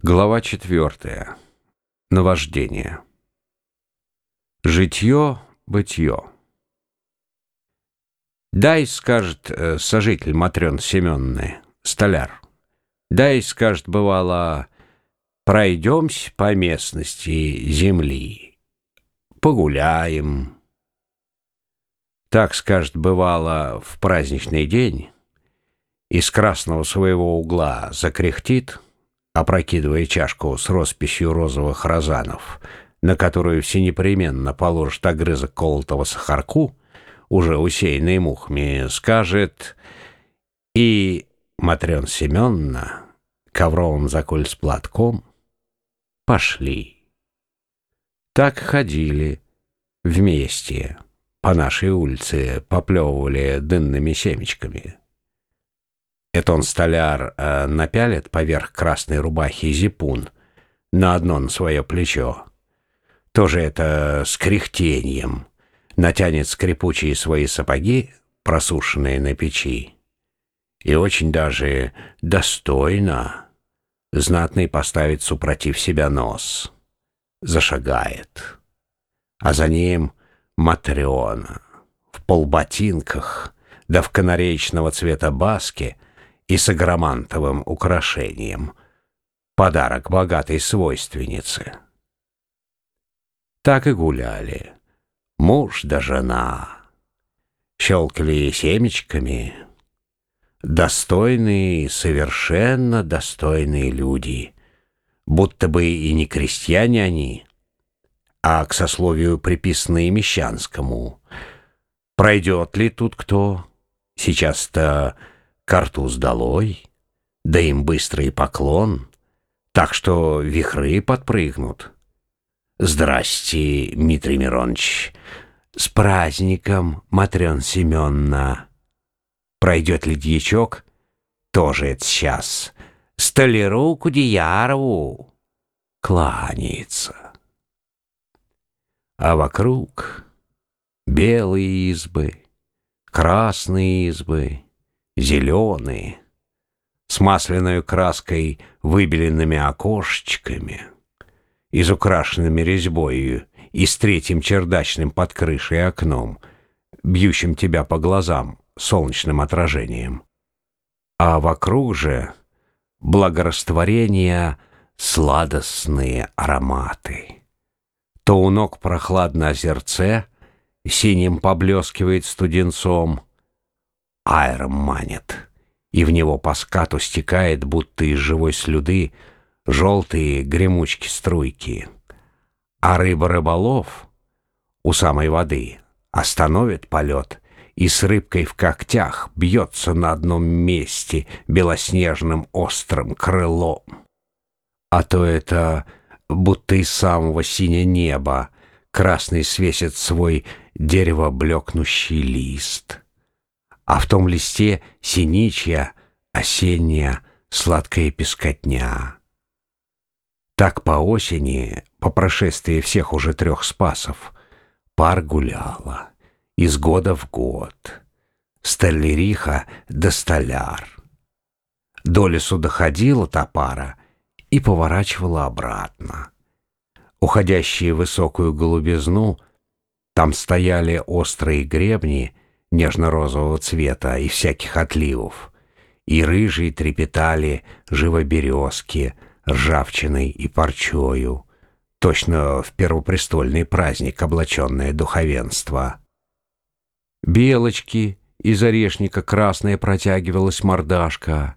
Глава четвертая. Наваждение. Житье, бытье. «Дай, — скажет э, сожитель Матрен Семенны, столяр, — дай, — скажет, бывало, — пройдемся по местности земли, погуляем». Так, скажет, бывало, в праздничный день из красного своего угла закряхтит — опрокидывая чашку с росписью розовых розанов, на которую все непременно положит огрызок колотого сахарку, уже усеянный мухами, скажет «И Матрен Семеновна ковровым заколь с платком пошли». Так ходили вместе по нашей улице, поплевывали дынными семечками. Это он, столяр, э, напялит поверх красной рубахи зипун на одно на свое плечо. Тоже это с кряхтением. Натянет скрипучие свои сапоги, просушенные на печи. И очень даже достойно знатный поставит супротив себя нос. Зашагает. А за ним Матриона в полботинках, да в канареечного цвета баске — и с агромантовым украшением. Подарок богатой свойственницы. Так и гуляли. Муж да жена. Щелкали семечками. Достойные, совершенно достойные люди. Будто бы и не крестьяне они, а к сословию приписанные мещанскому. Пройдет ли тут кто? Сейчас-то картуз долой, да им быстрый поклон, так что вихры подпрыгнут. Здрасте, Дмитрий Миронович, с праздником, Матрен Семенна. Пройдет ли дьячок? Тоже это сейчас. Столяру Кудеярову кланяется. А вокруг белые избы, красные избы — зеленые, с масляной краской выбеленными окошечками, изукрашенными резьбой и с третьим чердачным под крышей окном, бьющим тебя по глазам солнечным отражением. А вокруг же благорастворения сладостные ароматы. То у ног прохладно озерце, синим поблескивает студенцом — аэром манит, и в него по скату стекает, будто из живой слюды, желтые гремучки-струйки. А рыба-рыболов у самой воды остановит полет и с рыбкой в когтях бьется на одном месте белоснежным острым крылом. А то это будто из самого синего неба красный свесит свой дерево блекнущий лист — а в том листе синичья, осенняя, сладкая пескотня. Так по осени, по прошествии всех уже трех спасов, пар гуляла, из года в год, столяриха да столяр. До лесу доходила та пара и поворачивала обратно. Уходящие в высокую голубизну, там стояли острые гребни — нежно-розового цвета и всяких отливов, и рыжие трепетали живоберезки, ржавчиной и парчою, точно в первопрестольный праздник облаченное духовенство. Белочки из орешника красная протягивалась мордашка,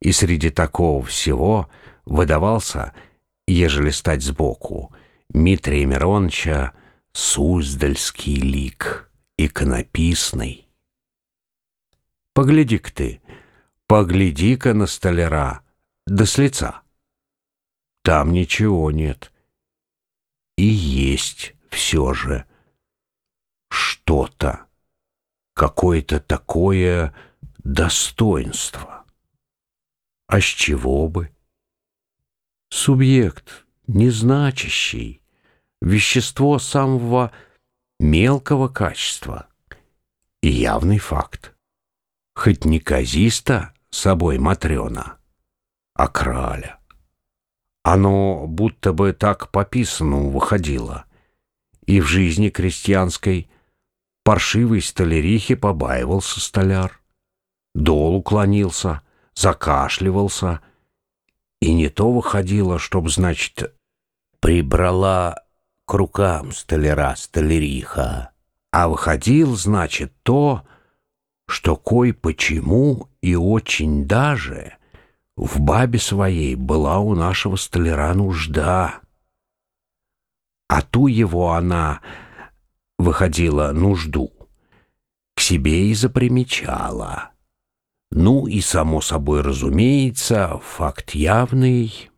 и среди такого всего выдавался, ежели стать сбоку, Митрия Миронча Суздальский лик иконописный. Погляди-ка ты, погляди-ка на столяра, да с лица. Там ничего нет. И есть все же что-то, какое-то такое достоинство. А с чего бы? Субъект, незначащий, вещество самого мелкого качества и явный факт. Хоть не казиста собой Матрена, а краля. Оно будто бы так по писанному выходило. И в жизни крестьянской паршивой столярихи побаивался столяр. Дол уклонился, закашливался. И не то выходило, чтоб, значит, прибрала к рукам столяра столяриха, а выходил, значит, то, что кой почему и очень даже в бабе своей была у нашего столяра нужда. А ту его она выходила нужду, к себе и запримечала. Ну и, само собой разумеется, факт явный.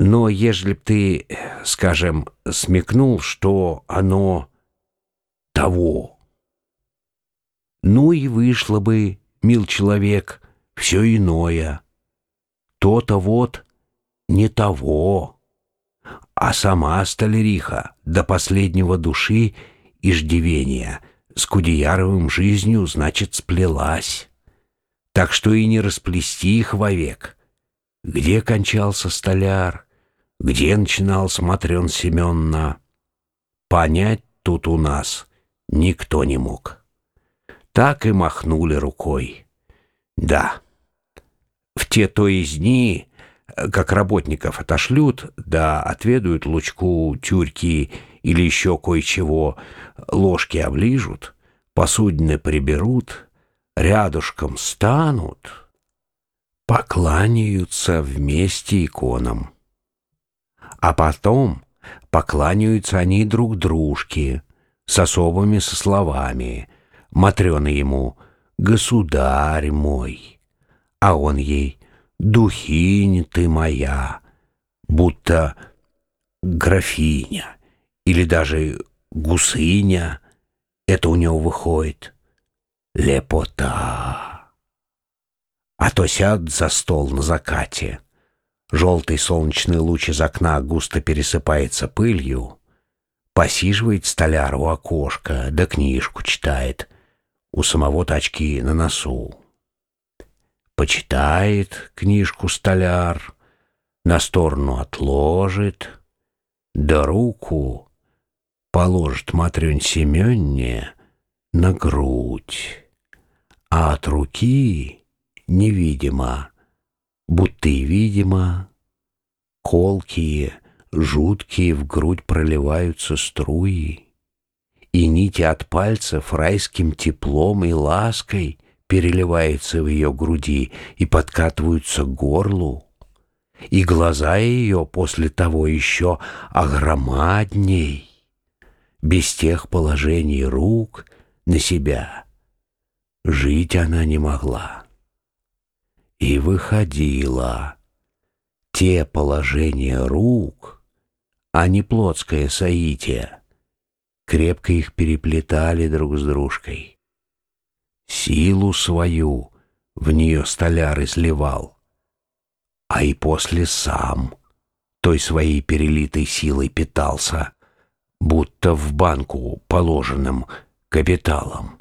Но ежели б ты, скажем, смекнул, что оно того, ну и вышло бы мил человек, все иное. То-то вот не того. А сама столяриха до последнего души иждивения с Кудеяровым жизнью, значит, сплелась. Так что и не расплести их вовек. Где кончался столяр, где начинал Смотрен Семенна, понять тут у нас никто не мог так и махнули рукой. Да, в те то из дни, как работников отошлют, да отведают лучку, тюрьки или еще кое-чего, ложки оближут, посудины приберут, рядышком станут, покланяются вместе иконам. А потом покланяются они друг дружке с особыми со словами — Матрена ему «Государь мой», а он ей «Духинь ты моя», будто графиня или даже гусыня, это у него выходит. Лепота. А то сяд за стол на закате, желтый солнечный луч из окна густо пересыпается пылью, посиживает столяр у окошка, да книжку читает — у самого тачки на носу. Почитает книжку столяр, на сторону отложит, да руку положит Матрёнь Семённе на грудь, а от руки невидимо, будто и видимо, колкие, жуткие в грудь проливаются струи и нити от пальцев райским теплом и лаской переливаются в ее груди и подкатываются к горлу, и глаза ее после того еще огромадней, без тех положений рук на себя. Жить она не могла. И выходила те положения рук, а не плотское соитие, крепко их переплетали друг с дружкой. Силу свою в нее столяр изливал, а и после сам той своей перелитой силой питался, будто в банку положенным капиталом.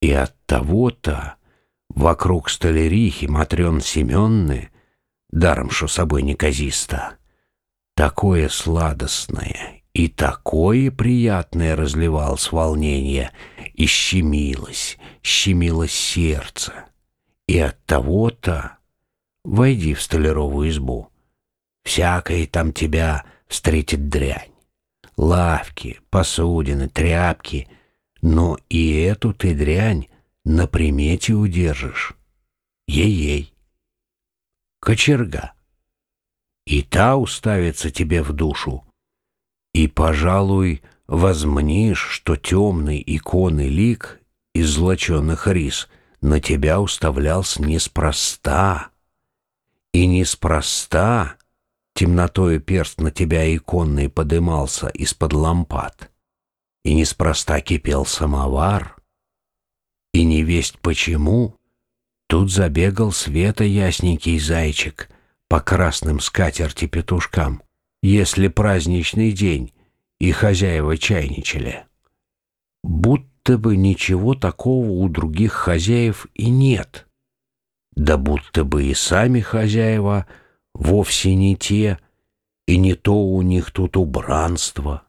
И от того-то вокруг столярихи Матрен Семенны, даром что собой неказисто, такое сладостное и такое приятное разливалось волнение, и щемилось, щемилось сердце. И от того-то войди в столяровую избу. Всякое там тебя встретит дрянь. Лавки, посудины, тряпки. Но и эту ты дрянь на примете удержишь. Ей-ей. Кочерга. И та уставится тебе в душу, и, пожалуй, возмнишь, что темный иконы лик из злоченных рис на тебя уставлялся неспроста. И неспроста темнотою перст на тебя иконный подымался из-под лампад. И неспроста кипел самовар. И не весть почему тут забегал света ясненький зайчик по красным скатерти петушкам если праздничный день, и хозяева чайничали. Будто бы ничего такого у других хозяев и нет. Да будто бы и сами хозяева вовсе не те, и не то у них тут убранство.